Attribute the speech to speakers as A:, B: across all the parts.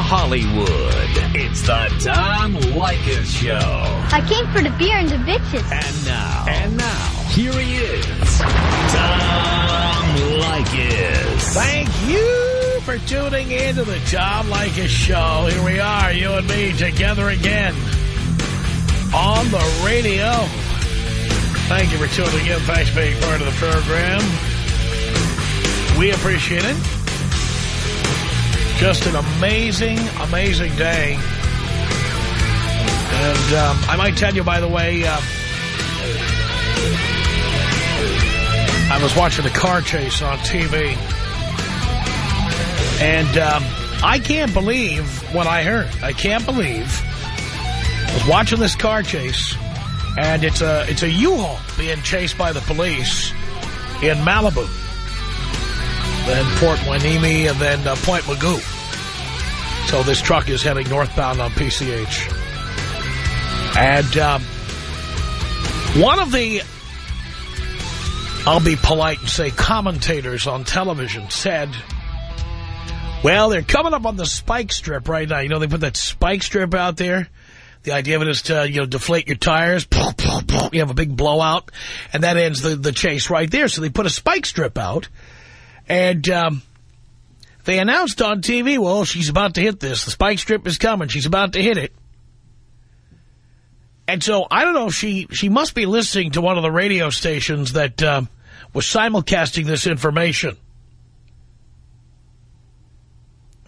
A: Hollywood, it's the Tom Leykis Show.
B: I came for the beer and the bitches.
A: And now, and now, here he is, Tom Leykis.
C: Thank you for tuning in to the Tom Leykis Show. Here we are, you and me, together again on the radio. Thank you for tuning in. Thanks for being part of the program. We appreciate it. Just an amazing, amazing day. And um, I might tell you, by the way, uh, I was watching a car chase on TV. And um, I can't believe what I heard. I can't believe. I was watching this car chase, and it's a it's a U-Haul being chased by the police in Malibu, then Port Hueneme, and then uh, Point Mugu. So this truck is heading northbound on PCH. And um, one of the, I'll be polite and say commentators on television said, well, they're coming up on the spike strip right now. You know, they put that spike strip out there. The idea of it is to, you know, deflate your tires. You have a big blowout. And that ends the, the chase right there. So they put a spike strip out. And um, they announced on TV, well, she's about to hit this. The spike strip is coming. She's about to hit it. And so I don't know if she, she must be listening to one of the radio stations that um, was simulcasting this information.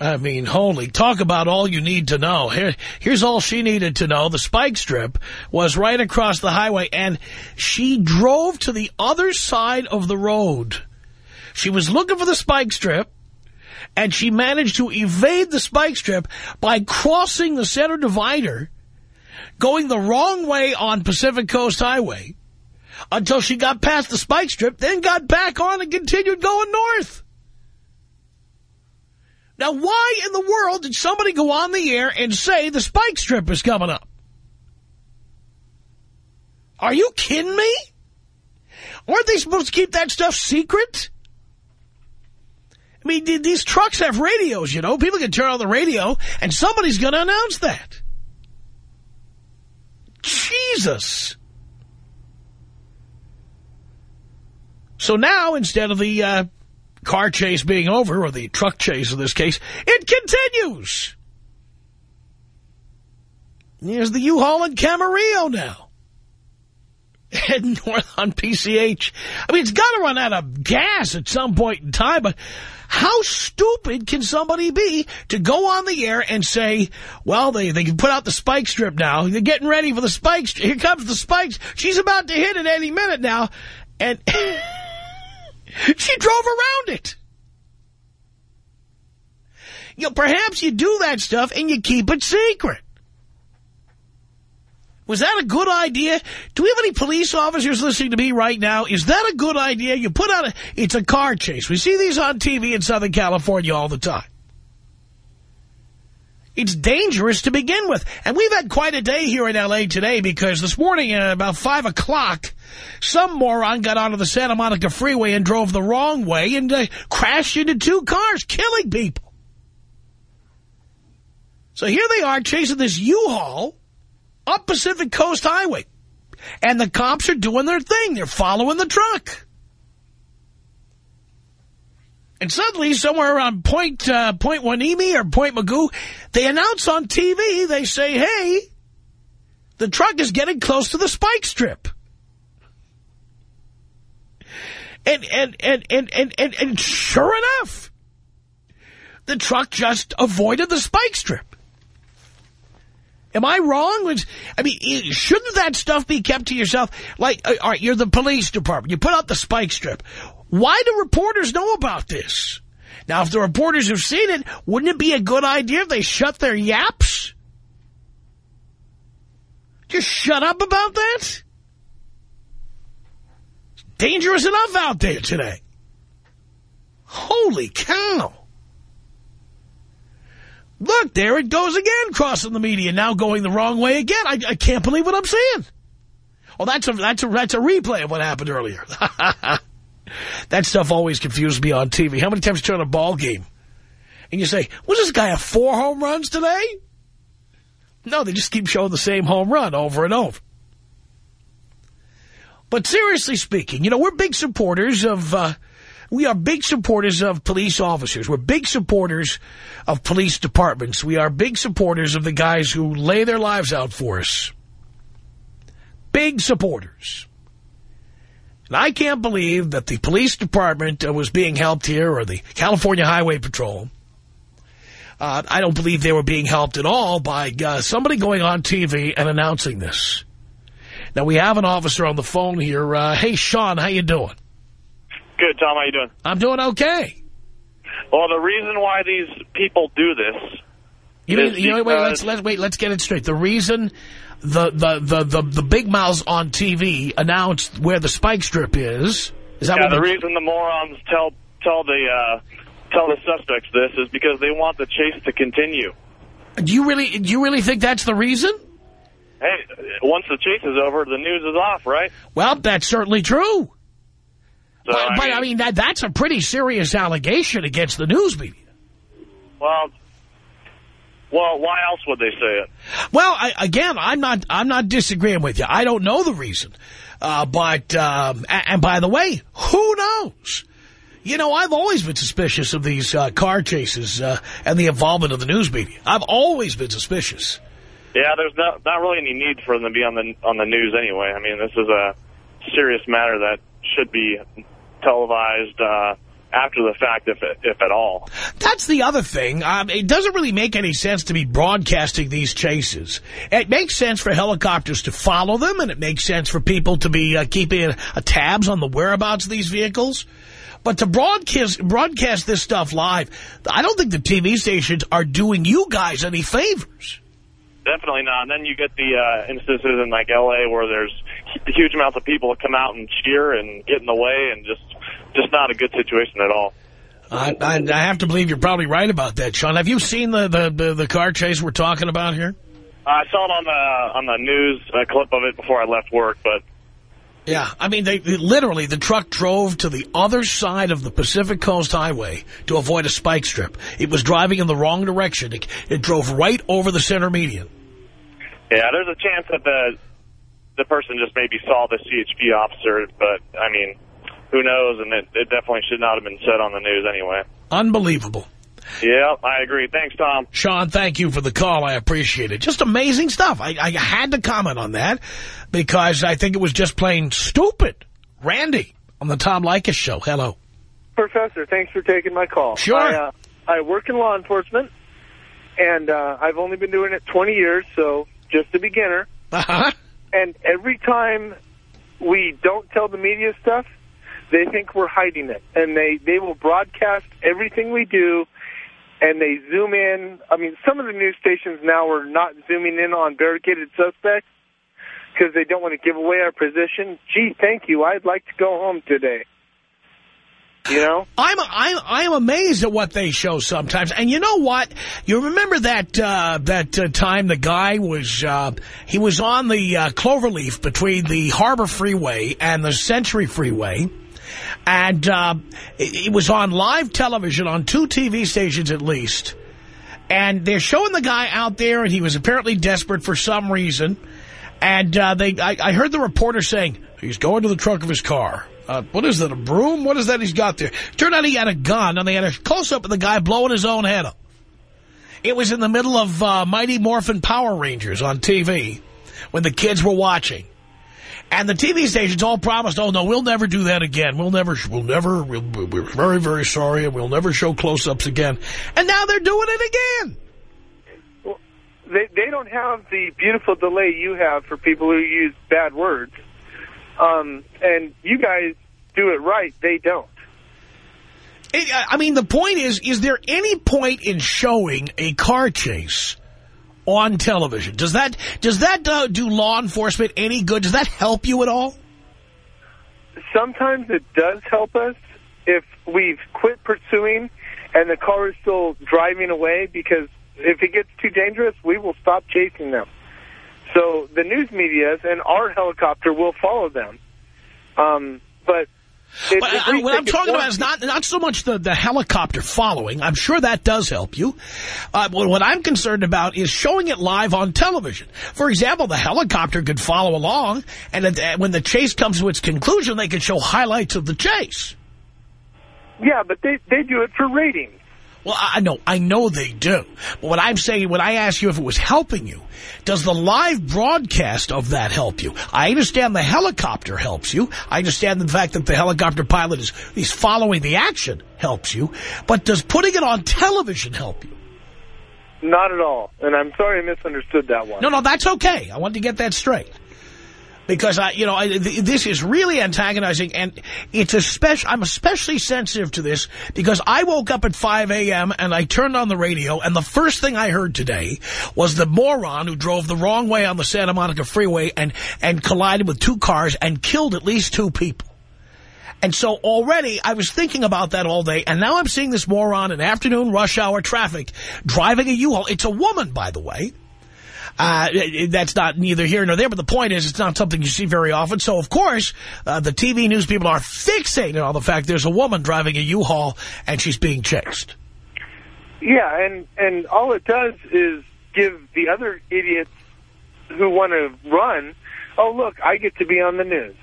C: I mean, holy, talk about all you need to know. Here, here's all she needed to know. The spike strip was right across the highway, and she drove to the other side of the road. She was looking for the spike strip, and she managed to evade the spike strip by crossing the center divider, going the wrong way on Pacific Coast Highway, until she got past the spike strip, then got back on and continued going north. Now, why in the world did somebody go on the air and say the spike strip is coming up? Are you kidding me? Aren't they supposed to keep that stuff secret? I mean, these trucks have radios, you know. People can turn on the radio, and somebody's going to announce that. Jesus. So now, instead of the uh, car chase being over, or the truck chase in this case, it continues. Here's the U-Haul and Camarillo now. Heading north on PCH. I mean, it's got to run out of gas at some point in time, but how stupid can somebody be to go on the air and say, well, they, they can put out the spike strip now. They're getting ready for the spikes. Here comes the spikes. She's about to hit it any minute now. And she drove around it. You know, perhaps you do that stuff and you keep it secret. Was that a good idea? Do we have any police officers listening to me right now? Is that a good idea? You put out a, it's a car chase. We see these on TV in Southern California all the time. It's dangerous to begin with. And we've had quite a day here in L.A. today because this morning at about 5 o'clock, some moron got onto the Santa Monica freeway and drove the wrong way and uh, crashed into two cars, killing people. So here they are chasing this U-Haul up Pacific Coast Highway. And the cops are doing their thing. They're following the truck. And suddenly, somewhere around Point, uh, Point Hueneme or Point Mugu, they announce on TV, they say, hey, the truck is getting close to the spike strip. And, and, and, and, and, and, and sure enough, the truck just avoided the spike strip. Am I wrong? I mean, shouldn't that stuff be kept to yourself? Like, uh, all right, you're the police department. You put out the spike strip. Why do reporters know about this? Now, if the reporters have seen it, wouldn't it be a good idea if they shut their yaps? Just shut up about that? It's dangerous enough out there today. Holy cow. Look, there it goes again, crossing the media, now going the wrong way again. I, I can't believe what I'm seeing. Oh, that's a that's a that's a replay of what happened earlier. that stuff always confused me on TV. How many times you turn a ball game And you say, was this guy have four home runs today? No, they just keep showing the same home run over and over. But seriously speaking, you know, we're big supporters of, uh, we are big supporters of police officers. We're big supporters of police departments. We are big supporters of the guys who lay their lives out for us. Big supporters. And I can't believe that the police department was being helped here, or the California Highway Patrol. Uh, I don't believe they were being helped at all by uh, somebody going on TV and announcing this. Now, we have an officer on the phone here. Uh, hey, Sean, how you doing?
D: Good, Tom. How you doing?
C: I'm doing okay.
D: Well, the reason why these people do this...
C: You, mean, you know, wait, let's, let's, wait, let's get it straight. The reason the, the, the, the, the big mouths on TV announced where the spike strip is... Is that
D: yeah, the reason the morons tell tell the uh, tell the suspects this is because they want the chase to continue.
C: Do you really do you really think that's the reason?
D: Hey, once the chase is over, the news is off, right?
C: Well, that's certainly true.
D: So,
C: but,
D: I
C: but
D: mean,
C: I mean, that that's a pretty serious allegation against the news media.
D: well, well, why else would they say it?
C: Well, I, again, I'm not I'm not disagreeing with you. I don't know the reason, uh, but um, and, and by the way, who knows? You know, I've always been suspicious of these uh, car chases uh, and the involvement of the news media. I've always been suspicious.
D: Yeah, there's not not really any need for them to be on the on the news anyway. I mean, this is a serious matter that should be televised uh, after the fact, if if at all.
C: That's the other thing. Um, it doesn't really make any sense to be broadcasting these chases. It makes sense for helicopters to follow them, and it makes sense for people to be uh, keeping uh, tabs on the whereabouts of these vehicles. But to broadcast broadcast this stuff live, I don't think the TV stations are doing you guys any favors.
D: Definitely not. And then you get the uh, instances in like L.A. where there's huge amounts of people come out and cheer and get in the way, and just just not a good situation at all.
C: I, I, I have to believe you're probably right about that, Sean. Have you seen the, the, the, the car chase we're talking about here?
D: I saw it on the on the news, a clip of it before I left work, but
C: Yeah, I mean, they, they literally, the truck drove to the other side of the Pacific Coast Highway to avoid a spike strip. It was driving in the wrong direction. It, it drove right over the center median.
D: yeah, there's a chance that the the person just maybe saw the CHP officer, but I mean, who knows? And it, it definitely should not have been said on the news anyway.
C: Unbelievable.
D: Yeah, I agree. Thanks, Tom.
C: Sean, thank you for the call. I appreciate it. Just amazing stuff. I, I had to comment on that because I think it was just plain stupid. Randy on the Tom Leykis show. Hello.
E: Professor, thanks for taking my call.
C: Sure.
E: I, uh, I work in law enforcement, and uh, I've only been doing it 20 years, so just a beginner.
C: Uh-huh.
E: And every time we don't tell the media stuff, they think we're hiding it. And they, they will broadcast everything we do, and they zoom in. I mean, some of the news stations now are not zooming in on barricaded suspects because they don't want to give away our position. Gee, thank you. I'd like to go home today. You know?
C: I'm I'm I'm amazed at what they show sometimes. And you know what? You remember that uh, that uh, time the guy was uh, he was on the uh, Cloverleaf between the Harbor Freeway and the Century Freeway, and uh, it, it was on live television on two TV stations at least. And they're showing the guy out there, and he was apparently desperate for some reason. And uh, they, I, I heard the reporter saying he's going to the trunk of his car. Uh, what is that, a broom? What is that he's got there? Turned out he had a gun, and they had a close-up of the guy blowing his own head up. It was in the middle of uh, Mighty Morphin Power Rangers on TV when the kids were watching. And the TV stations all promised, oh, no, we'll never do that again. We'll never, we'll never, we'll, we're very, very sorry, and we'll never show close-ups again. And now they're doing it again.
E: they they don't have the beautiful delay you have for people who use bad words. Um, and you guys do it right. They don't.
C: It, I mean, the point is, is there any point in showing a car chase on television? Does that does that uh, do law enforcement any good? Does that help you at all?
E: Sometimes it does help us if we've quit pursuing and the car is still driving away because if it gets too dangerous, we will stop chasing them. So the news medias and our helicopter will follow them. Um, but
C: But I- what I'm talking about is not not so much the, the helicopter following. I'm sure that does help you. Uh, what, what I'm concerned about is showing it live on television. For example, the helicopter could follow along, and at- when the chase comes to its conclusion, they could show highlights of the chase.
E: Yeah, but they they do it for ratings.
C: Well, I know, I know they do. But what I'm saying, when I ask you if it was helping you, does the live broadcast of that help you? I understand the helicopter helps you. I understand the fact that the helicopter pilot is he's following the action helps you. But does putting it on television help you?
E: Not at all. And I'm sorry I misunderstood that one.
C: No, no, that's okay. I wanted to get that straight. Because, I, you know, I, th this is really antagonizing, and it's especially, I'm especially sensitive to this because I woke up at 5 a.m. and I turned on the radio, and the first thing I heard today was the moron who drove the wrong way on the Santa Monica freeway and, and collided with two cars and killed at least two people. And so already I was thinking about that all day, and now I'm seeing this moron in afternoon rush hour traffic driving a U-Haul. It's a woman, by the way. Uh, that's not neither here nor there, but the point is it's not something you see very often. So, of course, uh, the TV news people are fixated on the fact there's a woman driving a U-Haul and she's being chased.
E: Yeah, and and all it does is give the other idiots who want to run, oh look, I get to be on the news.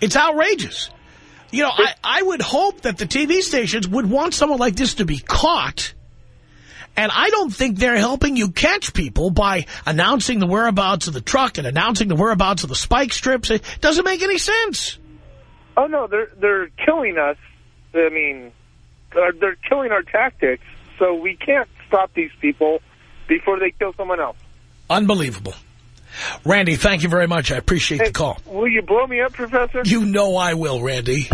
C: It's outrageous. You know, I, I would hope that the TV stations would want someone like this to be caught. And I don't think they're helping you catch people by announcing the whereabouts of the truck and announcing the whereabouts of the spike strips. It doesn't make any sense.
E: Oh no, they're they're killing us. I mean, they're killing our tactics, so we can't stop these people before they kill someone else.
C: Unbelievable. Randy, thank you very much. I appreciate
E: Hey,
C: the call.
E: Will you blow me up, Professor?
C: You know I will, Randy.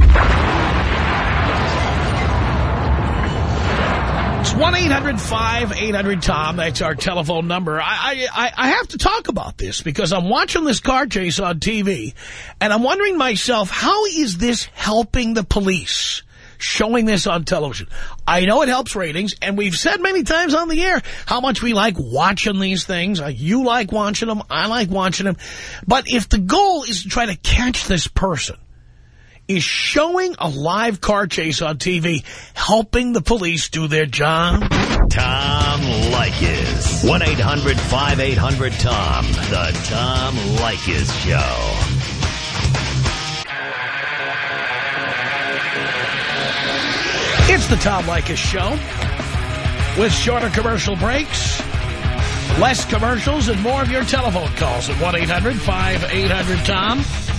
C: 1-800-5800-TOM. That's our telephone number. I, I, I have to talk about this because I'm watching this car chase on TV, and I'm wondering myself, how is this helping the police? Showing this on television. I know it helps ratings, and we've said many times on the air how much we like watching these things. Uh, You like watching them. I like watching them. But if the goal is to try to catch this person, is showing a live car chase on TV helping the police do their job?
A: Tom Leykis. 1-800-5800-TOM. The Tom Leykis Show.
C: It's the Tom Leykis Show with shorter commercial breaks, less commercials, and more of your telephone calls at 1-800-5800-TOM.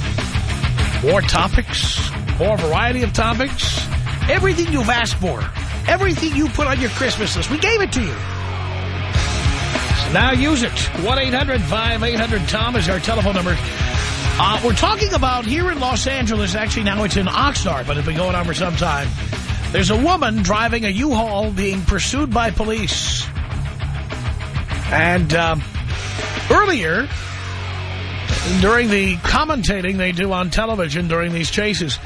C: More topics, more variety of topics, everything you've asked for, everything you put on your Christmas list. We gave it to you. So now use it. 1-800-5800-TOM is our telephone number. Uh, we're talking about here in Los Angeles, actually now it's in Oxnard, but it's been going on for some time. There's a woman driving a U-Haul being pursued by police. And um, earlier, during the commentating they do on television during these chases,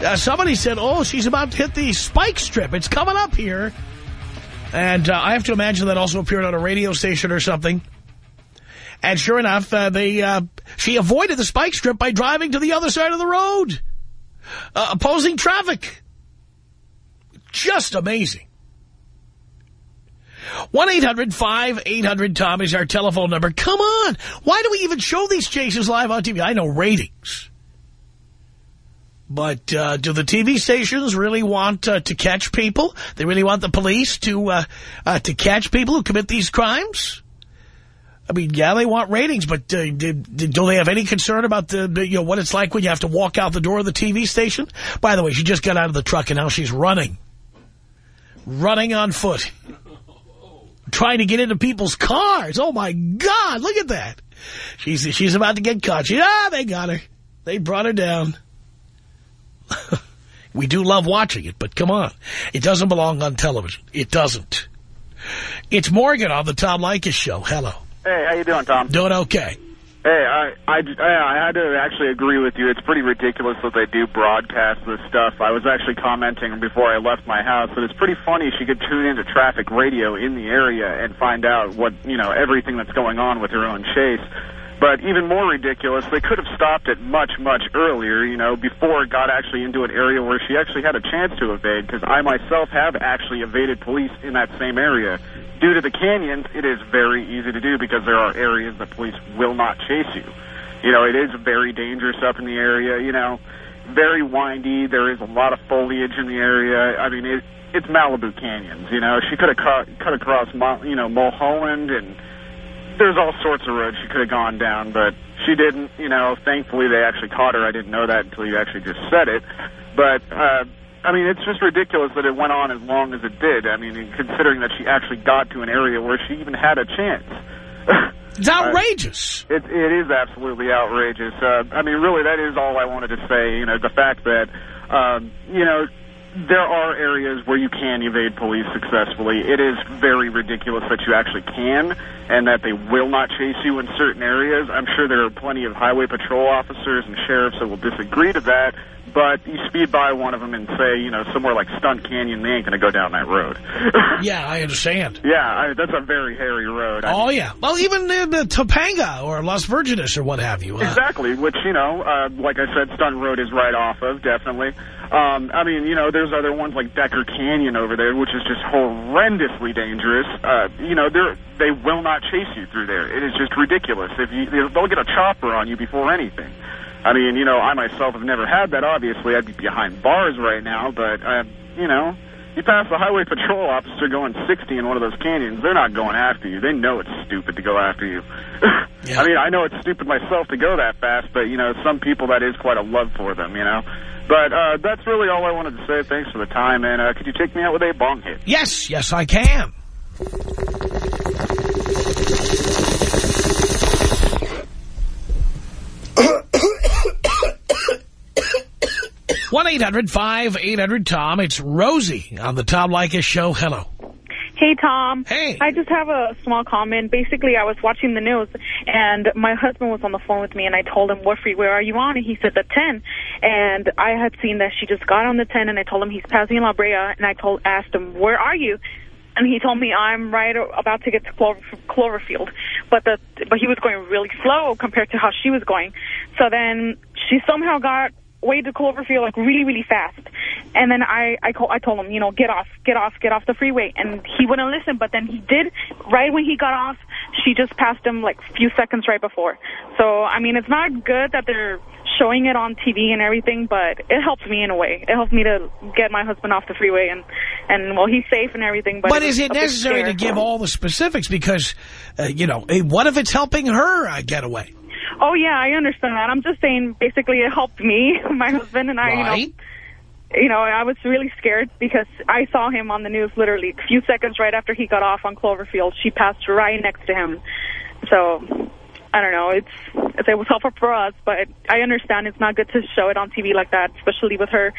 C: uh, somebody said, oh, she's about to hit the spike strip. It's coming up here. And uh, I have to imagine that also appeared on a radio station or something. And sure enough, uh, they uh, she avoided the spike strip by driving to the other side of the road, uh, opposing traffic. Just amazing. 1-800-5800-TOM is our telephone number. Come on. Why do we even show these chases live on TV? I know ratings. But uh, do the TV stations really want uh, to catch people? They really want the police to uh, uh, to catch people who commit these crimes? I mean, yeah, they want ratings, but uh, did, do they have any concern about the, you know what it's like when you have to walk out the door of the TV station? By the way, she just got out of the truck and now she's running. Running on foot. Trying to get into people's cars. Oh, my God, look at that. She's she's about to get caught. She, ah, they got her. They brought her down. we do love watching it, but come on. It doesn't belong on television. It doesn't. It's Morgan on the Tom Leykis Show. Hello.
F: Hey, how you doing, Tom?
C: Doing okay.
F: Hey, I, I, I, had to actually agree with you. It's pretty ridiculous that they do broadcast this stuff. I was actually commenting before I left my house that it's pretty funny she could tune into traffic radio in the area and find out what, you know, everything that's going on with her own chase. But even more ridiculous, they could have stopped it much, much earlier, you know, before it got actually into an area where she actually had a chance to evade, because I myself have actually evaded police in that same area. Due to the canyons, it is very easy to do because there are areas that police will not chase you. You know, it is very dangerous up in the area, you know, very windy. There is a lot of foliage in the area. I mean, it, it's Malibu Canyons, you know. She could have cut, cut across, you know, Mulholland and there's all sorts of roads she could have gone down, but she didn't. You know, thankfully they actually caught her. I didn't know that until you actually just said it. But, uh, I mean, it's just ridiculous that it went on as long as it did. I mean, considering that she actually got to an area where she even had a chance.
C: It's outrageous.
F: Uh, it, it is absolutely outrageous. Uh, I mean, really, that is all I wanted to say. You know, the fact that, um, you know, there are areas where you can evade police successfully. It is very ridiculous that you actually can and that they will not chase you in certain areas. I'm sure there are plenty of highway patrol officers and sheriffs that will disagree to that, but you speed by one of them and say, you know, somewhere like Stunt Canyon, they ain't going to go down that road.
C: yeah, I understand.
F: Yeah, I, that's a very hairy road.
C: Oh, I, yeah. Well, even in the Topanga or Las Virgenes or what have you.
F: Uh, exactly, which, you know, uh, like I said, Stunt Road is right off of, definitely. Um, I mean, you know, there's other ones like Decker Canyon over there, which is just horrendously dangerous. Uh, you know, they're, they will not chase you through there. It is just ridiculous. If you, they'll get a chopper on you before anything. I mean, you know, I myself have never had that, obviously. I'd be behind bars right now, but, uh, you know, you pass a highway patrol officer going 60 in one of those canyons, they're not going after you. They know it's stupid to go after you. yeah. I mean, I know it's stupid myself to go that fast, but, you know, some people, that is quite a love for them, you know. But uh, that's really all I wanted to say. Thanks for the time. And uh, could you take me out with a bong hit?
C: Yes, yes, I can. one eight hundred 800 tom It's Rosie on the Tom Leykis show. Hello.
G: Hey, Tom.
C: Hey.
G: I just have a small comment. Basically, I was watching the news, and my husband was on the phone with me, and I told him, what freeway are you on? And he said, the 10. And I had seen that she just got on the 10, and I told him he's passing La Brea, and I told asked him, where are you? And he told me I'm right about to get to Clover, Cloverfield, but the but he was going really slow compared to how she was going. So then she somehow got way to Cloverfield like really, really fast. And then I, I, call, I told him, you know, get off, get off, get off the freeway. And he wouldn't listen, but then he did. Right when he got off, she just passed him like a few seconds right before. So, I mean, it's not good that they're showing it on TV and everything, but it helps me in a way. It helps me to get my husband off the freeway and, and well, he's safe and everything. But,
C: but is it necessary to give all the specifics? Because, uh, you know, what if it's helping her uh, get away?
G: Oh, yeah, I understand that. I'm just saying, basically, it helped me, my husband, and I, right. you know, you know, I was really scared because I saw him on the news literally a few seconds right after he got off on Cloverfield. She passed right next to him. So, I don't know. It's It was helpful for us, but I understand it's not good to show it on TV like that, especially with her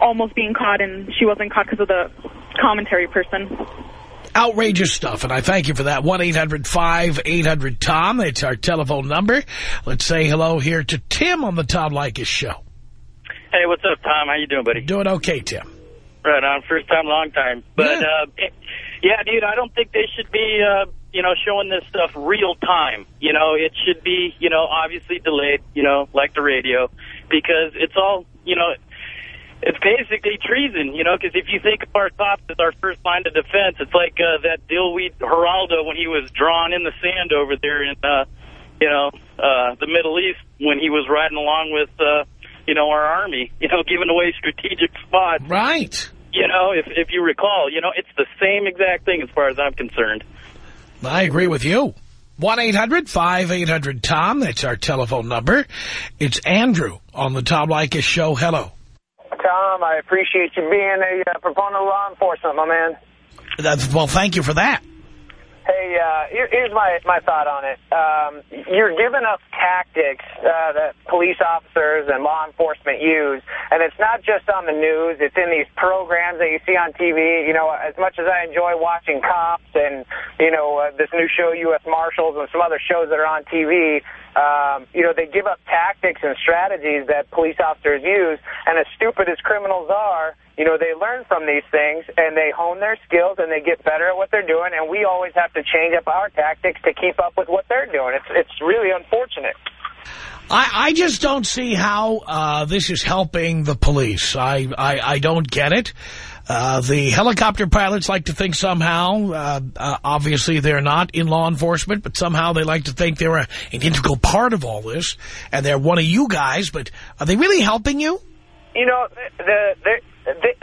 G: almost being caught, and she wasn't caught because of the commentary person.
C: Outrageous stuff, and I thank you for that. 1-800-5800-TOM. It's our telephone number. Let's say hello here to Tim on the Tom Leykis show.
H: Hey, what's up, Tom? How you doing, buddy?
C: Doing okay, Tim.
H: Right on. First time, long time. But, yeah, uh, yeah dude, I don't think they should be, uh, you know, showing this stuff real time. You know, it should be, you know, obviously delayed, you know, like the radio, because it's all, you know, it's basically treason, you know, because if you think of our cops as our first line of defense, it's like uh, that Dillweed Geraldo when he was drawn in the sand over there in, uh, you know, uh, the Middle East when he was riding along with, uh, you know, our army, you know, giving away strategic spots.
C: Right.
H: You know, if, if you recall, you know, it's the same exact thing as far as I'm concerned.
C: I agree with you. 1-800-5800-TOM. That's our telephone number. It's Andrew on the Tom Leykis show. Hello.
I: Tom. I appreciate you being a uh, proponent of law enforcement, my man.
C: That's, well, thank you for that.
I: Hey, uh, here, here's my, my thought on it. Um, you're giving up tactics uh, that police officers and law enforcement use, and it's not just on the news. It's in these programs that you see on TV. You know, as much as I enjoy watching Cops and, you know, uh, this new show, U.S. Marshals, and some other shows that are on TV, um, you know, they give up tactics and strategies that police officers use, and as stupid as criminals are, you know, they learn from these things and they hone their skills and they get better at what they're doing. And we always have to change up our tactics to keep up with what they're doing. It's it's really unfortunate.
C: I, I just don't see how uh, this is helping the police. I, I, I don't get it. Uh, the helicopter pilots like to think somehow, uh, uh, obviously they're not in law enforcement, but somehow they like to think they're a, an integral part of all this, and they're one of you guys, but are they really helping you?
I: You know, the, the, the,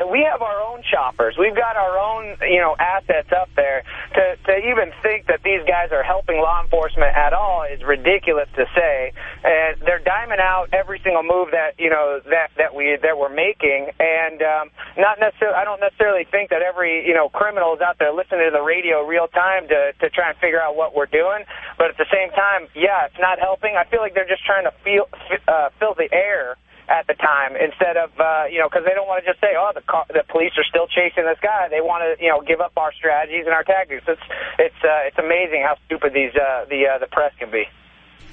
I: we have our own choppers. We've got our own, you know, assets up there. To, to even think that these guys are helping law enforcement at all is ridiculous to say. And they're diming out every single move that, you know, that, that, we, that we're making. And um, not necessarily, I don't necessarily think that every, you know, criminal is out there listening to the radio real time to, to try and figure out what we're doing. But at the same time, yeah, it's not helping. I feel like they're just trying to feel, uh, fill the air at the time instead of, uh, you know, because they don't want to just say, oh, the, car, the police are still chasing this guy. They want to, you know, give up our strategies and our tactics. It's it's uh, it's amazing how stupid these uh, the uh, the press can be.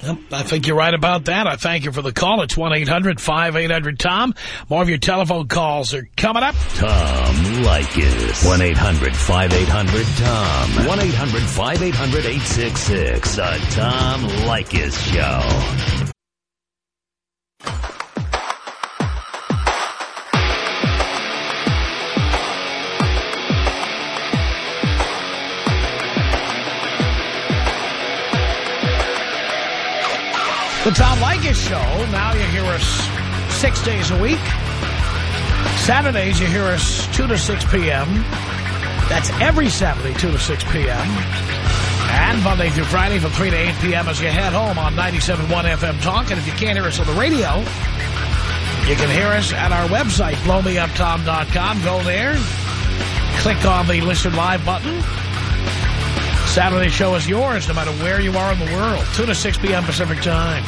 C: Yep, I think you're right about that. I thank you for the call. It's 1-800-5800-TOM. More of your telephone calls are coming up.
A: Tom Leykis. 1-800-5800-TOM. 1-800-5800-866. The Tom Leykis Show.
C: The Tom Leykis Show. Now you hear us six days a week. Saturdays you hear us 2 to 6 p.m. That's every Saturday, 2 to 6 p.m. And Monday through Friday from 3 to 8 p.m. as you head home on 97.1 FM Talk. And if you can't hear us on the radio, you can hear us at our website, blowmeuptom.com. Go there, click on the Listen Live button. Saturday show is yours no matter where you are in the world. 2 to 6 p.m. Pacific time.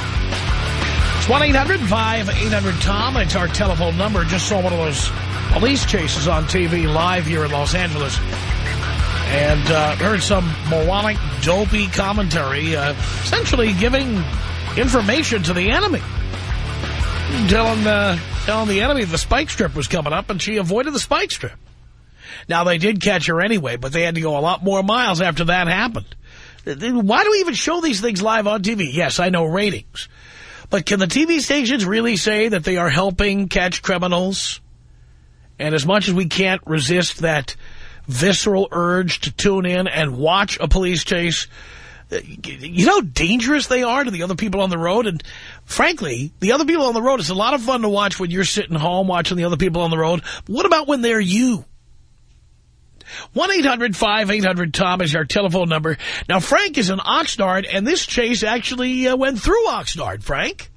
C: It's 1-800-5800-TOM. It's our telephone number. Just saw one of those police chases on TV live here in Los Angeles. And uh, heard some moronic, dopey commentary, uh, essentially giving information to the enemy. Telling, uh, telling the enemy the spike strip was coming up, and she avoided the spike strip. Now, they did catch her anyway, but they had to go a lot more miles after that happened. Why do we even show these things live on TV? Yes, I know ratings. But can the TV stations really say that they are helping catch criminals? And as much as we can't resist that visceral urge to tune in and watch a police chase, uh, you know how dangerous they are to the other people on the road? And frankly, the other people on the road, it's a lot of fun to watch when you're sitting home watching the other people on the road. What about when they're you? 1-800-5800-TOM is our telephone number. Now, Frank is in Oxnard, and this chase actually uh, went through Oxnard. Frank?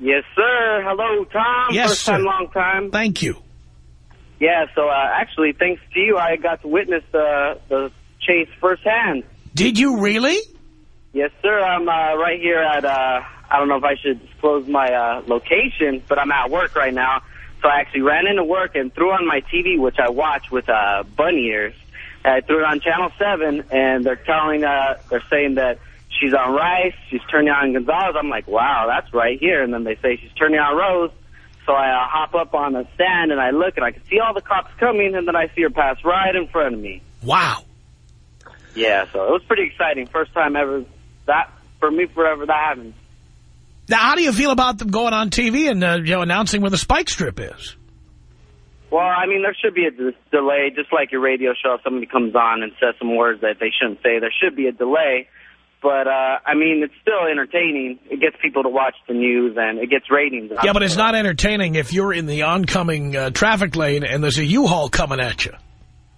J: Yes, sir. Hello, Tom.
C: Yes,
J: First
C: sir.
J: time, long time.
C: Thank you.
J: Yeah, so uh, actually, thanks to you, I got to witness uh, the chase firsthand.
C: Did you really?
J: Yes, sir. I'm uh, right here at, uh, I don't know if I should disclose my uh, location, but I'm at work right now. So I actually ran into work and threw on my TV, which I watch with uh, bunny ears. I threw it on Channel 7, and they're telling, uh, they're saying that she's on Rice, she's turning on Gonzalez. I'm like, wow, that's right here. And then they say she's turning on Rose. So I uh, hop up on the stand, and I look, and I can see all the cops coming, and then I see her pass right in front of me.
C: Wow.
J: Yeah, so it was pretty exciting. First time ever, that, for me, forever, that happened.
C: Now, how do you feel about them going on TV and uh, you know announcing where the spike strip is?
J: Well, I mean, there should be a d- delay, just like your radio show. If somebody comes on and says some words that they shouldn't say, there should be a delay. But, uh, I mean, it's still entertaining. It gets people to watch the news, and it gets ratings.
C: Yeah, but it's not entertaining if you're in the oncoming uh, traffic lane and there's a U-Haul coming at you.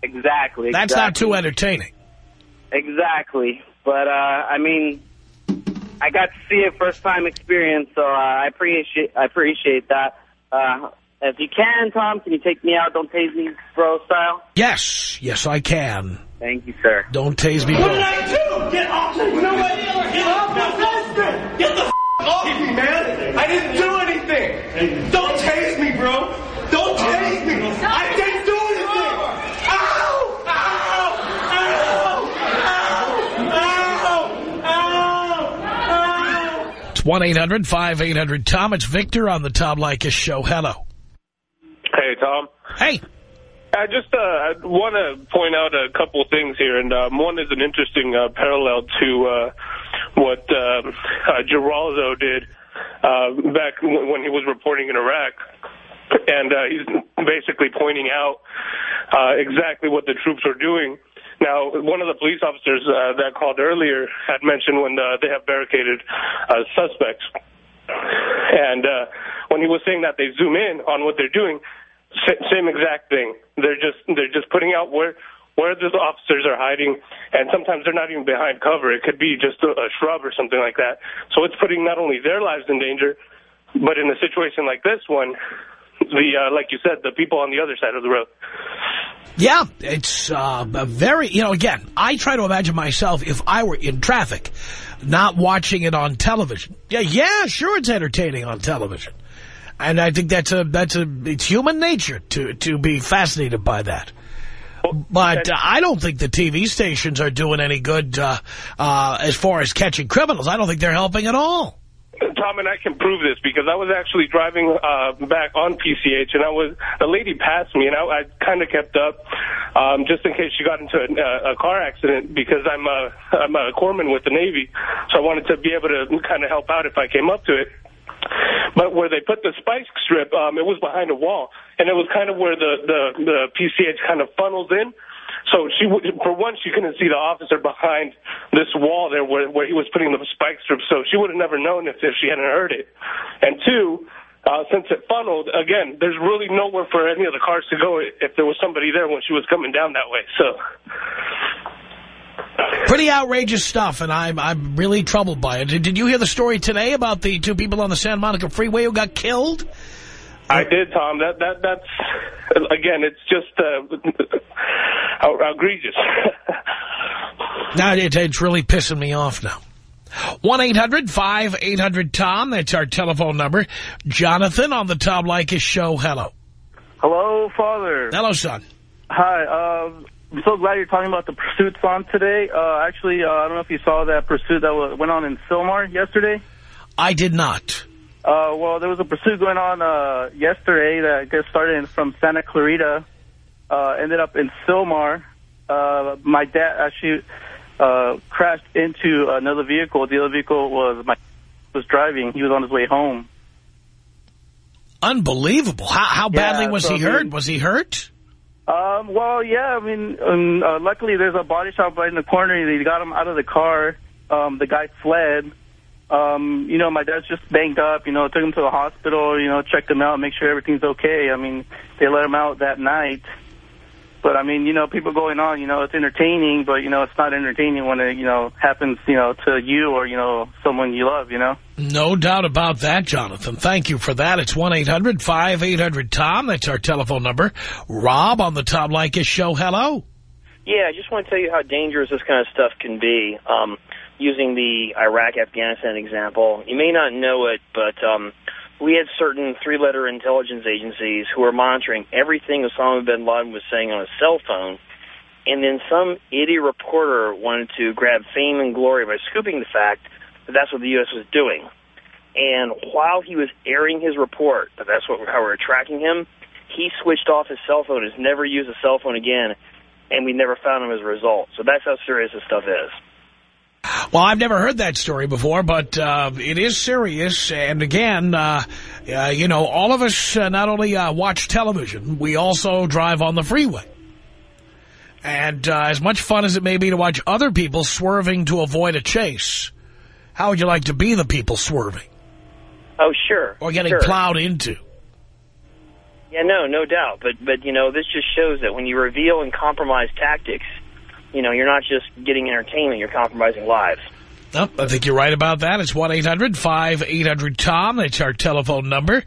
J: Exactly.
C: That's
J: exactly.
C: not too entertaining.
J: Exactly. But, uh, I mean, I got to see it first time experience, so uh, I appreciate I appreciate that. Uh, if you can, Tom, can you take me out? Don't tase me, bro style.
C: Yes, yes, I can.
J: Thank you, sir.
C: Don't tase me.
K: What did I do? Get off me! No way! Get off my Get the f off me, man! I didn't do anything! Don't tase me, bro! Don't tase me! I didn't do anything! Ow! Ow! Ow! Ow! Ow! Ow!
C: It's 1-800-5800-TOM. It's Victor on the Tom Leykis Show. Hello.
L: Hey, Tom.
C: Hey.
L: I just uh, I want to point out a couple of things here, and um, one is an interesting uh, parallel to uh, what um, uh, Geraldo did uh, back when he was reporting in Iraq. And uh, he's basically pointing out uh, exactly what the troops are doing. Now, one of the police officers uh, that called earlier had mentioned when uh, they have barricaded uh, suspects. And uh, when he was saying that they zoom in on what they're doing, same exact thing. They're just they're just putting out where where the officers are hiding, and sometimes they're not even behind cover. It could be just a, a shrub or something like that. So it's putting not only their lives in danger, but in a situation like this one, the uh, like you said, the people on the other side of the road.
C: Yeah, it's uh, very, you know, again, I try to imagine myself if I were in traffic, not watching it on television. Yeah, yeah, sure, it's entertaining on television. And I think that's a, that's a, it's human nature to, to be fascinated by that. But uh, I don't think the TV stations are doing any good uh, uh, as far as catching criminals. I don't think they're helping at all.
L: Tom and I can prove this because I was actually driving uh, back on PCH, and I was a lady passed me, and I, I kind of kept up um, just in case she got into a, a car accident because I'm a I'm a corpsman with the Navy, so I wanted to be able to kind of help out if I came up to it. But where they put the spike strip, um, it was behind a wall, and it was kind of where the the, the PCH kind of funnels in. So she, for one, she couldn't see the officer behind this wall there where, where he was putting the spike strip. So she would have never known if, if she hadn't heard it. And two, uh, since it funneled, again, there's really nowhere for any of the cars to go if there was somebody there when she was coming down that way. So.
C: Pretty outrageous stuff, and I'm I'm really troubled by it. Did, did you hear the story today about the two people on the Santa Monica Freeway who got killed?
L: I did, Tom. That that that's again, it's just uh, outrageous.
C: now it, it's really pissing me off now. One eight hundred five eight hundred Tom. That's our telephone number. Jonathan on the Tom Leykis show. Hello.
M: Hello, Father.
C: Hello, son.
M: Hi. Uh, I'm so glad you're talking about the pursuits on today. Uh, actually, uh, I don't know if you saw that pursuit that went on in Sylmar yesterday.
C: I did not.
M: Uh, well, there was a pursuit going on uh, yesterday that just started from Santa Clarita, uh, ended up in Sylmar. Uh, my dad actually uh, crashed into another vehicle. The other vehicle was my was driving. He was on his way home.
C: Unbelievable. How, how badly
M: Yeah,
C: was
M: so
C: he hurt? Was he hurt?
M: Um, well, yeah, I mean, um, uh, luckily there's a body shop right in the corner. They got him out of the car. Um, the guy fled. Um, you know, my dad's just banged up. You know, took him to the hospital. You know, checked him out, make sure everything's okay. I mean, they let him out that night. But I mean, you know, people going on. You know, it's entertaining, but you know, it's not entertaining when it you know happens. You know, to you or you know someone you love. You know.
C: No doubt about that, Jonathan. Thank you for that. It's 1-800-5800-TOM. That's our telephone number. Rob on the Tom Leykis show. Hello.
N: Yeah, I just want to tell you how dangerous this kind of stuff can be. Um, using the Iraq-Afghanistan example, you may not know it, but um, we had certain three-letter intelligence agencies who were monitoring everything Osama bin Laden was saying on his cell phone, and then some idiot reporter wanted to grab fame and glory by scooping the fact that that's what the U.S. was doing. And while he was airing his report that that's what how we we're tracking him, he switched off his cell phone, has never used a cell phone again, and we never found him as a result. So that's how serious this stuff is.
C: Well, I've never heard that story before, but uh, it is serious. And again, uh, uh, you know, all of us uh, not only uh, watch television, we also drive on the freeway. And uh, as much fun as it may be to watch other people swerving to avoid a chase, how would you like to be the people swerving
N: Oh, sure.
C: or getting
N: sure.
C: plowed into?
N: Yeah, no, no doubt. But, but you know, this just shows that when you reveal and compromise tactics, you know, you're not just getting entertainment, you're compromising lives.
C: Oh, I think you're right about that. It's 1-800-5800-TOM. That's our telephone number.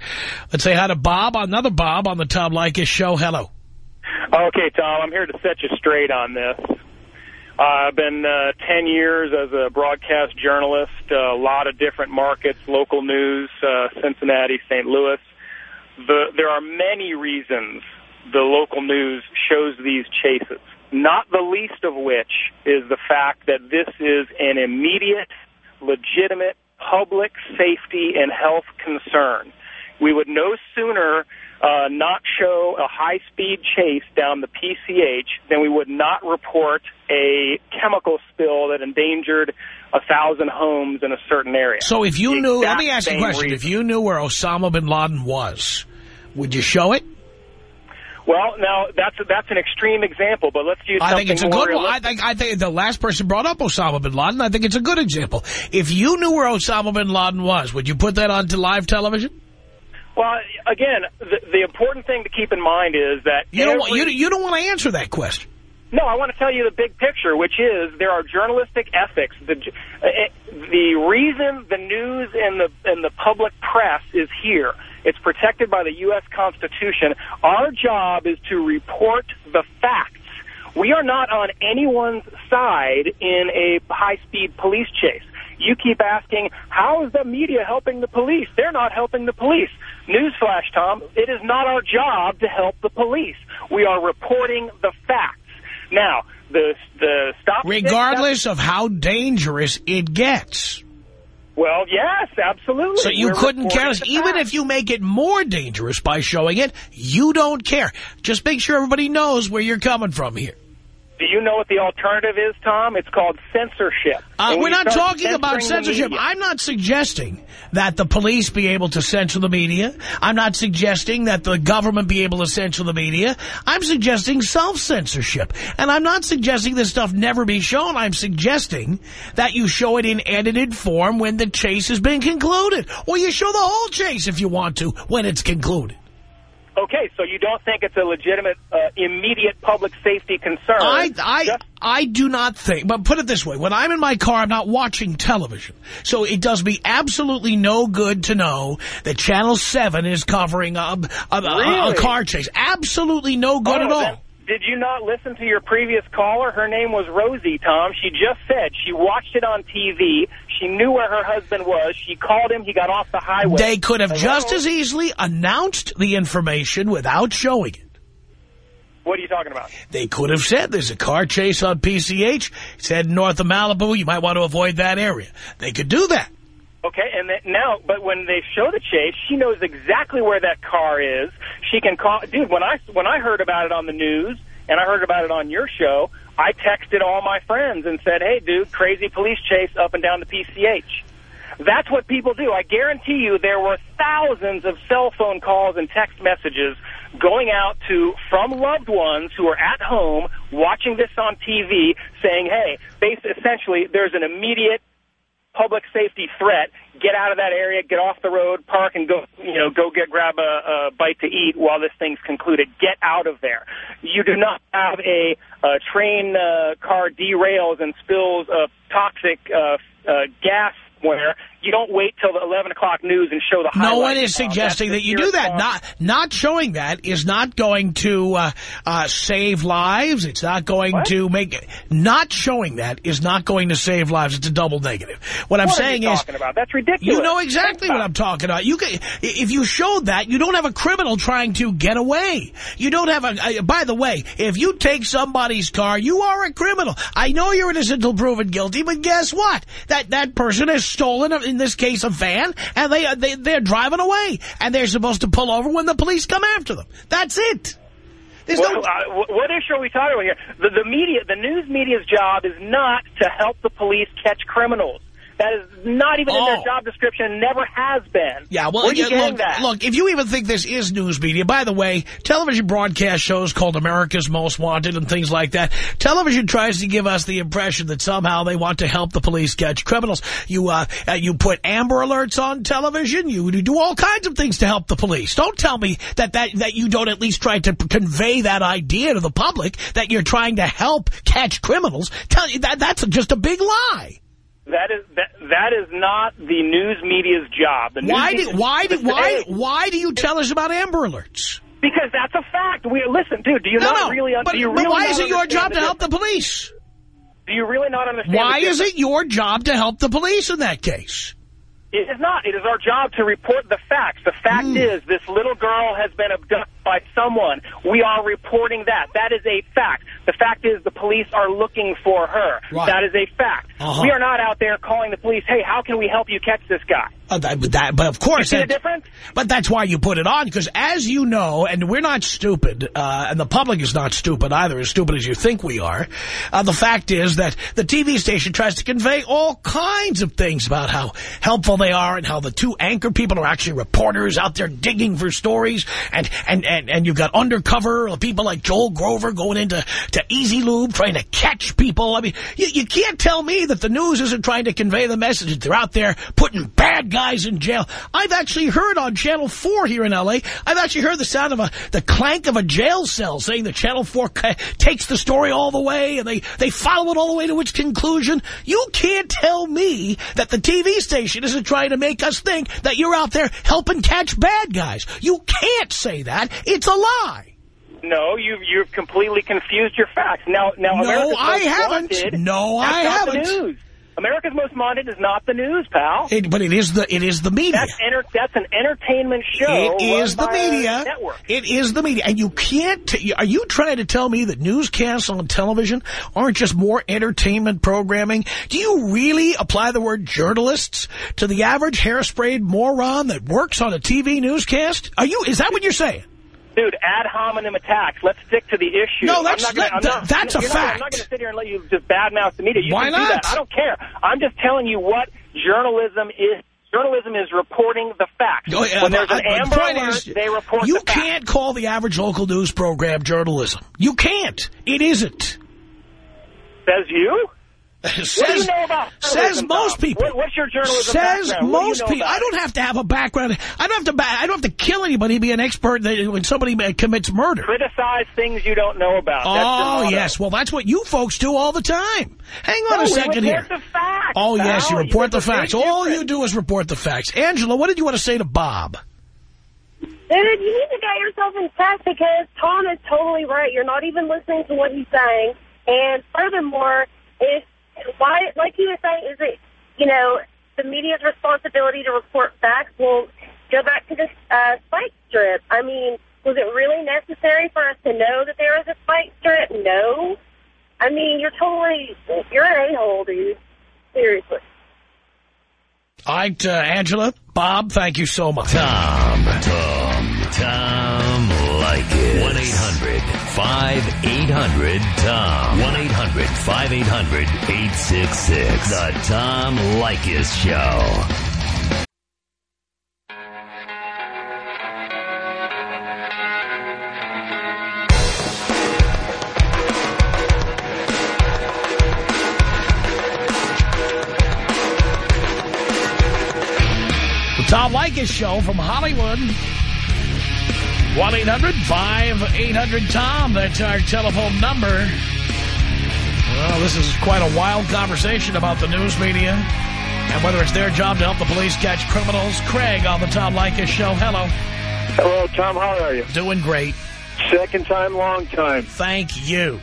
C: Let's say hi to Bob, another Bob on the Tom Leykis show. Hello.
O: Okay, Tom, I'm here to set you straight on this. Uh, I've been uh, 10 years as a broadcast journalist, uh, a lot of different markets, local news, uh, Cincinnati, St. Louis. The, there are many reasons the local news shows these chases, not the least of which is the fact that this is an immediate, legitimate public safety and health concern. We would no sooner uh, not show a high-speed chase down the PCH, than we would not report a chemical spill that endangered a thousand homes in a certain area.
C: So if you
O: The
C: knew, let me ask you a question.
O: reason.
C: If you knew where Osama bin Laden was, would you show it?
O: Well, now that's that's an extreme example, but let's use
C: I think it's a good one. I think, I think the last person brought up Osama bin Laden. I think it's a good example. If you knew where Osama bin Laden was, would you put that onto live television?
O: Well, again, the, the important thing to keep in mind is that
C: You don't,
O: every-
C: you, you don't want to answer that question.
O: No, I want to tell you the big picture, which is there are journalistic ethics. The uh, the reason the news and the and the public press is here, it's protected by the U.S. Constitution. Our job is to report the facts. We are not on anyone's side in a high-speed police chase. You keep asking, how is the media helping the police? They're not helping the police. Newsflash, Tom, it is not our job to help the police. We are reporting the facts. Now, the the stop.
C: Regardless of how dangerous it gets.
O: Well, yes, absolutely.
C: So you
O: We're
C: couldn't care less. Even if you make it more dangerous by showing it, you don't care. Just make sure everybody knows where you're coming from here.
O: Do you know what the alternative is, Tom? It's called censorship.
C: Uh, we're not talking about censorship. I'm not suggesting that the police be able to censor the media. I'm not suggesting that the government be able to censor the media. I'm suggesting self-censorship. And I'm not suggesting this stuff never be shown. I'm suggesting that you show it in edited form when the chase has been concluded. Or you show the whole chase if you want to when it's concluded.
O: Okay, so you don't think it's a legitimate, uh, immediate public safety concern?
C: I, I, I do not think, but put it this way, when I'm in my car, I'm not watching television. So it does me absolutely no good to know that Channel 7 is covering a, a, a- a car chase. Absolutely no good
O: Oh,
C: at all.
O: then Did you not listen to your previous caller? Her name was Rosie, Tom. She just said she watched it on TV. She knew where her husband was. She called him. He got off the highway.
C: They could have
O: Hello?
C: just as easily announced the information without showing it.
O: What are you talking about?
C: They could have said there's a car chase on PCH. It's heading north of Malibu. You might want to avoid that area. They could do that.
O: Okay, and then, now, but when they show the chase, she knows exactly where that car is. She can call, dude. When I when I heard about it on the news and I heard about it on your show, I texted all my friends and said, "Hey, dude, crazy police chase up and down the PCH." That's what people do. I guarantee you, there were thousands of cell phone calls and text messages going out to from loved ones who are at home watching this on TV, saying, "Hey, bas essentially, there's an immediate public safety threat. Get out of that area, get off the road, park, and go. You know, go get grab a, a bite to eat while this thing's concluded. Get out of there. You do not have a, a train uh, car derails and spills uh, toxic uh, uh, gas somewhere. You don't wait till the 11 o'clock news and show the
C: No one is suggesting that you do that. Not not showing that is not going to uh, uh, save lives. It's not going to make it. not showing that is not going to save lives. It's a double negative. What I'm
O: What are
C: saying is
O: talking about? That's ridiculous.
C: you know exactly what I'm talking about. You can, if you showed that, you don't have a criminal trying to get away. You don't have a. Uh, by the way, if you take somebody's car, you are a criminal. I know you're innocent until proven guilty, but guess what? That that person has stolen, a- in this case, a van, and they, they they're driving away, and they're supposed to pull over when the police come after them. That's it. There's
O: well,
C: no.
O: uh, wh- what issue are we talking about here? The, the media, the news media's job is not to help the police catch criminals. That is not even in their
C: Oh.
O: job description. Never has been.
C: Yeah, well, yeah, look,
O: that?
C: look, if you even think this is news media, by the way, television broadcast shows called America's Most Wanted and things like that, television tries to give us the impression that somehow they want to help the police catch criminals. You, uh, uh, you put Amber Alerts on television, you, you do all kinds of things to help the police. Don't tell me that, that, that you don't at least try to convey that idea to the public that you're trying to help catch criminals. Tell you that, that's just a big lie.
O: That is that that is not the news media's job. The news
C: Why do, why do, why, why do you tell us about Amber Alerts?
O: Because that's a fact. We listen, dude. Do you
C: No,
O: not
C: no,
O: really?
C: but,
O: do you
C: but why is it your job to help the police?
O: Do you really not understand?
C: Why is it your job to help the police in that case?
O: It is not. It is our job to report the facts. The fact
C: Hmm.
O: is, this little girl has been abducted by someone. We are reporting that. That is a fact. The fact is the police are looking for her.
C: Right.
O: That is a fact.
C: Uh-huh.
O: We are not out there calling the police, hey, how can we help you catch this guy?
C: Uh, that, but that, but of course,
O: see the difference?
C: But that's why you put it on, because as you know, and we're not stupid, uh, and the public is not stupid either, as stupid as you think we are. Uh, the fact is that the TV station tries to convey all kinds of things about how helpful they are, and how the two anchor people are actually reporters out there digging for stories, and and and and you've got undercover people like Joel Grover going into to Easy Lube trying to catch people. I mean, you, you can't tell me that the news isn't trying to convey the message that they're out there putting bad guys in jail. I've actually heard on Channel 4 here in L.A., I've actually heard the sound of a the clank of a jail cell saying that Channel 4 takes the story all the way and they, they follow it all the way to its conclusion. You can't tell me that the TV station isn't trying to make us think that you're out there helping catch bad guys. You can't say that. It's a lie.
O: No, you've you've completely confused your facts. Now, now
C: No,
O: America's
C: I haven't.
O: Wanted,
C: No, I haven't.
O: America's Most Wanted is not the news, pal.
C: It, but it is the it is the media.
O: That's enter, That's an entertainment show.
C: It is the media.
O: Network.
C: It is the media. And you can't... T are you trying to tell me that newscasts on television aren't just more entertainment programming? Do you really apply the word journalists to the average hairsprayed moron that works on a TV newscast? Are you? Is that what you're saying?
O: Dude, ad hominem attacks. Let's stick to the issue.
C: No,
O: I'm
C: that's-
O: not gonna,
C: that-
O: I'm not,
C: that's a
O: know what, I'm not going to sit here and let you just badmouth the media. You
C: Why not?
O: that. I don't care. I'm just telling you what journalism is. Journalism is reporting the facts.
C: Oh, yeah,
O: when there's an
C: the
O: Amber
C: point
O: Alert,
C: is,
O: they report
C: You
O: the facts.
C: You can't call the average local news program journalism. You can't. It isn't.
O: Says you?
C: Says,
O: what do you know about
C: says
O: journalism,
C: most people.
O: What, what's your journalism
C: Says
O: background? What you
C: most
O: know
C: people. I don't have to have a background. I don't have to. ba- I don't have to kill anybody to be an expert that- when somebody commits murder.
O: Criticize things you don't know about. That's
C: Oh yes, well that's what you folks do all the time. Hang on
O: No,
C: a second here.
O: the facts,
C: oh yes, you report the
O: There's a big
C: facts. All you do is report the facts. Angela, what did you want to say to Bob?
P: Dude, you need to get yourself in check because Tom is totally right. You're not even listening to what he's saying. And furthermore, if why, like you were saying, is it you know the media's responsibility to report facts? Well, go back to this uh, spike strip. I mean, was it really necessary for us to know that there was a spike strip? No. I mean, you're totally you're an a hole, dude. Seriously.
C: All right, uh, Angela, Bob, thank you so much.
A: Tom, Tom, Tom Leykis. 1-800-5800-TOM. 1-800-5800-866. The Tom Leykis Show.
C: The Tom Leykis Show from Hollywood. 1-800-5800-TOM. That's our telephone number. Well, this is quite a wild conversation about the news media and whether it's their job to help the police catch criminals. Craig on the Tom Leykis Show. Hello.
K: Hello, Tom. How are you?
C: Doing great.
K: Second time, long time.
C: Thank you.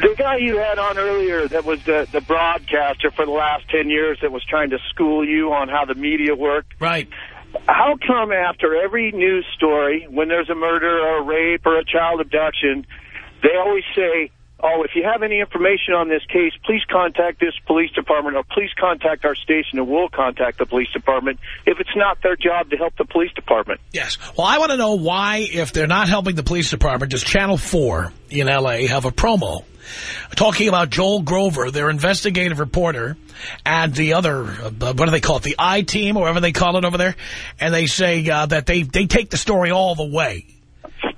K: The guy you had on earlier that was the, the broadcaster for the last 10 years that was trying to school you on how the media worked.
C: Right.
K: How come after every news story, when there's a murder or a rape or a child abduction, they always say, oh, if you have any information on this case, please contact this police department or please contact our station and we'll contact the police department if it's not their job to help the police department.
C: Yes. Well, I want to know why, if they're not helping the police department, does Channel 4 in L.A. have a promo talking about Joel Grover, their investigative reporter, and the other, uh, what do they call it, the I-team, or whatever they call it over there, and they say uh, that they, they take the story all the way.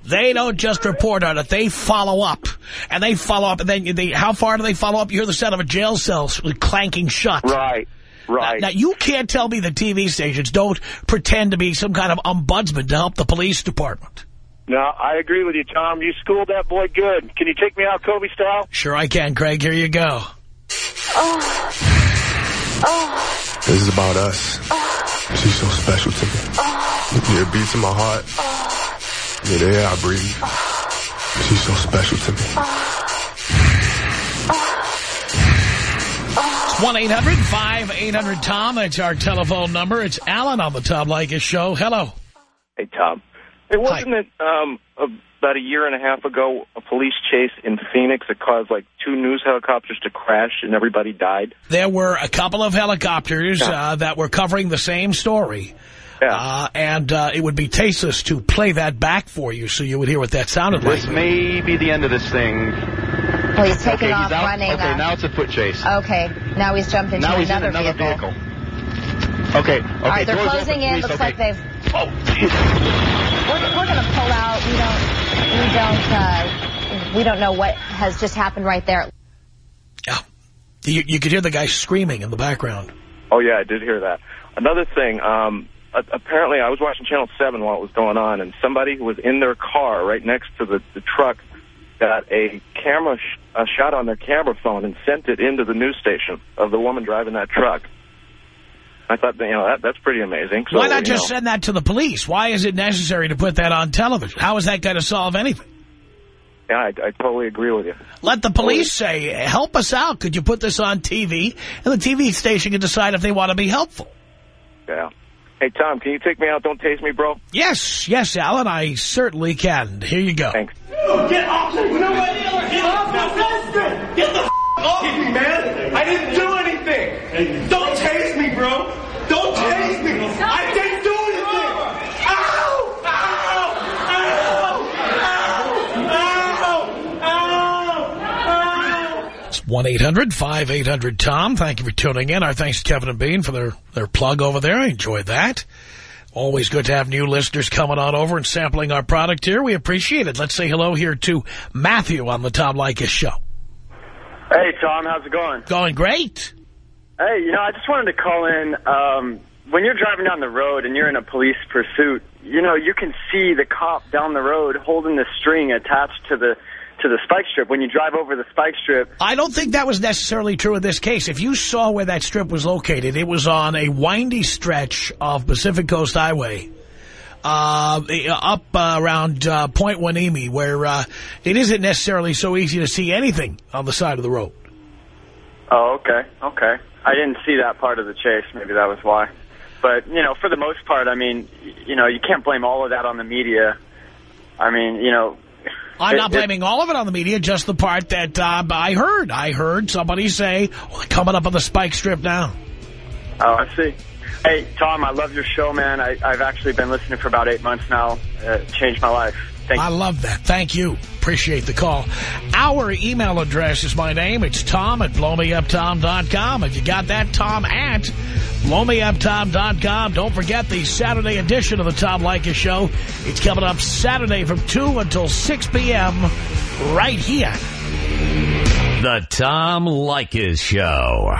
C: They don't just report on it. They follow up. And they follow up. And then they, how far do they follow up? You hear the sound of a jail cell clanking shut.
K: Right. Right.
C: Now, now, you can't tell me the TV stations don't pretend to be some kind of ombudsman to help the police department.
K: No, I agree with you, Tom. You schooled that boy good. Can you take me out Kobe style?
C: Sure I can, Craig. Here you go.
P: Oh. Oh.
Q: This is about us. She's so special to me. Yeah, it beats in my heart. Yeah, the air I breathe. She's so special to me.
C: It's 1-800-5800-TOM. That's our telephone number. It's Alan on the Tom Leykis Show. Hello.
R: Hey, Tom. Hey, wasn't it um, about a year and a half ago a police chase in Phoenix that caused like two news helicopters to crash and everybody died?
C: There were a couple of helicopters uh, that were covering the same story. Uh, and uh, it would be tasteless to play that back for you so you would hear what that sounded like.
S: This may be the end of this thing.
T: Well, he's taking
S: okay,
T: off
S: he's out.
T: running.
S: Okay,
T: uh,
S: now it's a foot chase.
T: Okay, now he's jumped into
S: now he's
T: another,
S: in another
T: vehicle.
S: vehicle. Okay, okay.
T: All right, they're
S: doors
T: closing
S: open,
T: in.
S: please.
T: Looks
S: okay.
T: like they've. Oh, we're, we're going to pull out. We don't. We don't. Uh, we don't know what has just happened right there.
C: You, you could hear the guy screaming in the background.
R: Oh yeah, I did hear that. Another thing, um, apparently I was watching Channel 7 while it was going on, and somebody who was in their car right next to the, the truck got a camera sh a shot on their camera phone and sent it into the news station of the woman driving that truck. I thought, you know, that, that's pretty amazing. So,
C: Why not just
R: know,
C: send that to the police? Why is it necessary to put that on television? How is that going to solve anything?
R: Yeah, I, I totally agree with you.
C: Let the police say, help us out. Could you put this on TV? And the TV station can decide if they want to be helpful.
R: Yeah. Hey, Tom, can you take me out? Don't taste me, bro.
C: Yes, yes, Alan, I certainly can. Here you go.
R: Thanks.
K: Get off me! You know what? Get off my husband! Get the f Oh, off me, man! I didn't do anything! Don't tase me, bro! Don't uh-huh. tase me! I didn't do anything! Ow! Ow! Ow! Ow! Ow! Ow!
C: It's 1-800-5800-TOM. Thank you for tuning in. Our thanks to Kevin and Bean for their, their plug over there. I enjoyed that. Always good to have new listeners coming on over and sampling our product here. We appreciate it. Let's say hello here to Matthew on the Tom Leykis Show.
U: Hey, Tom, how's it going?
C: Going great.
U: Hey, you know, I just wanted to call in. Um, when you're driving down the road and you're in a police pursuit, you know, you can see the cop down the road holding the string attached to the to the spike strip. When you drive over the spike strip,
C: I don't think that was necessarily true in this case. If you saw where that strip was located, it was on a windy stretch of Pacific Coast Highway. Uh, up uh, around uh, Point Wanimi, where uh, it isn't necessarily so easy to see anything on the side of the road.
U: Oh, okay, okay. I didn't see that part of the chase. Maybe that was why. But, you know, for the most part, I mean, you know, you can't blame all of that on the media. I mean, you know...
C: I'm
U: it-
C: not
U: it-
C: blaming all of it on the media, just the part that uh, I heard. I heard somebody say, they're coming up on the spike strip now.
U: Oh, I see. Hey, Tom, I love your show, man. I, I've actually been listening for about eight months now. Uh, it changed my life. Thank
C: I love that. Thank you. Appreciate the call. Our email address is my name. It's tom at blowmeuptom.com. If you got that, tom at blowmeuptom.com. Don't forget the Saturday edition of the Tom Leykis Show. It's coming up Saturday from 2 until 6 p.m. right here.
A: The Tom Leykis Show.